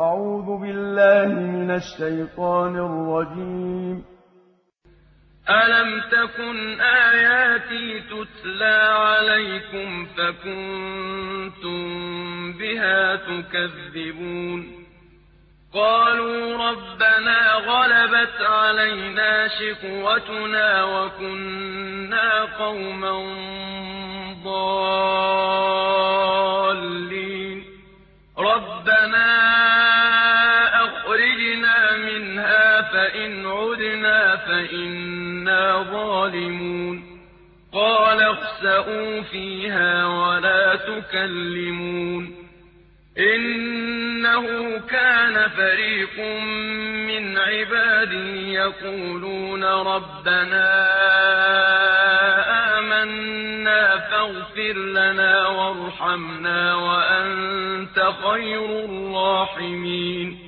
أعوذ بالله من الشيطان الرجيم. ألم تكن آياتي تتلى عليكم فكنتم بها تكذبون؟ قالوا ربنا غلبت علينا شقوتنا وكنا قوما ضالين. ربنا عدنا فإنا ظالمون. قال اخسئوا فيها ولا تكلمون. إِنَّهُ كَانَ فَرِيقٌ مِّنْ عِبَادِي يَقُولُونَ رَبَّنَا آمَنَّا فَاغْفِرْ لَنَا وَارْحَمْنَا وَأَنتَ خَيْرُ الرَّاحِمِينَ.